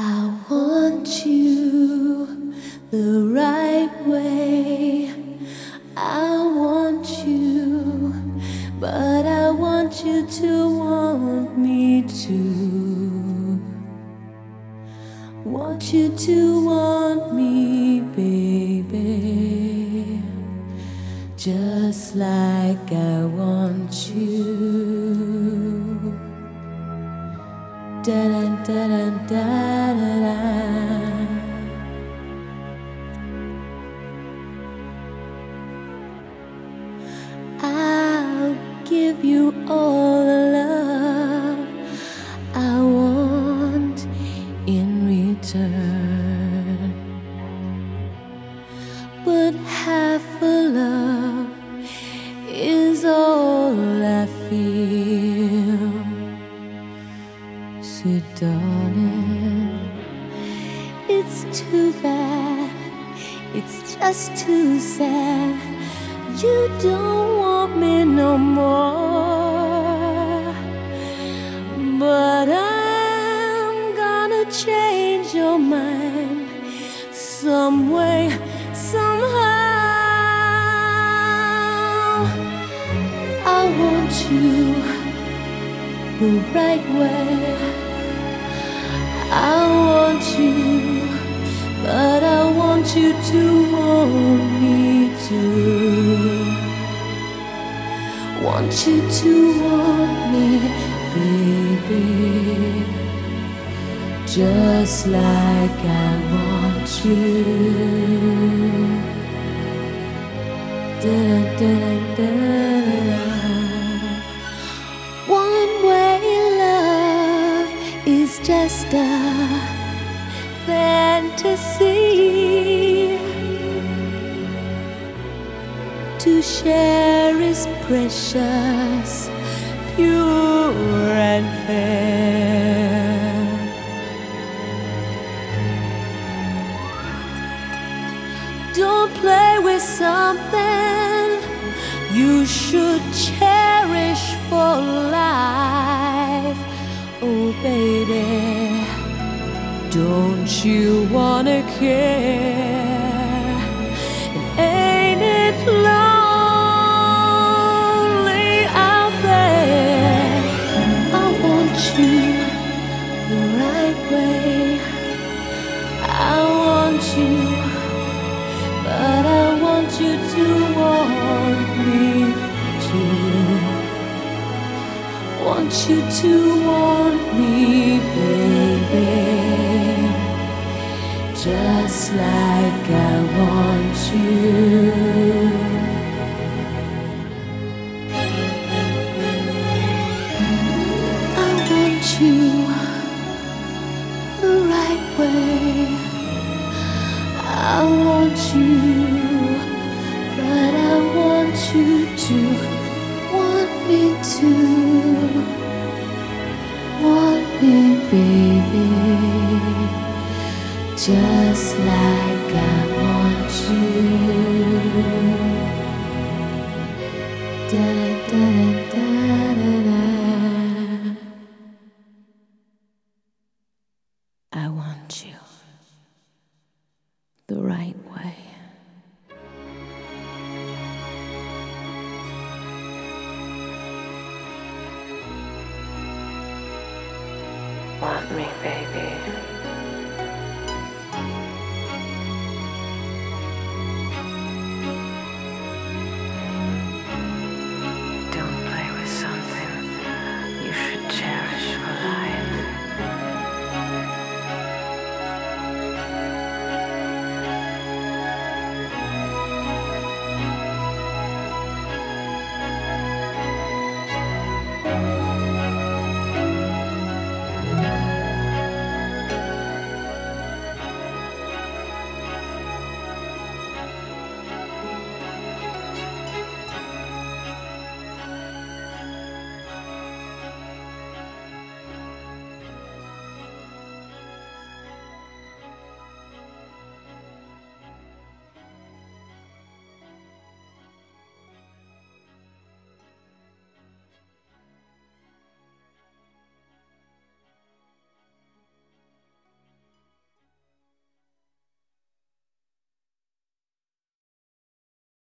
I want you the right way. I want you, but I want you to want me too. Want you to want me, baby, just like I want you. Da da da da da da So, darling, it's too bad, it's just too sad. You don't want me no more. But I'm gonna change your mind some way, somehow. I want you the right way. You, but I want you to want me too. Want you to want me, baby, just like I want you. Da da da da. One way love is just a To share is precious, pure and fair. Don't play with something you should cherish for life. Oh, baby, don't you wanna care? You to want me too. Want you to want me, baby, just like I want you. You want me too. Want me, baby, just like I Want me, baby.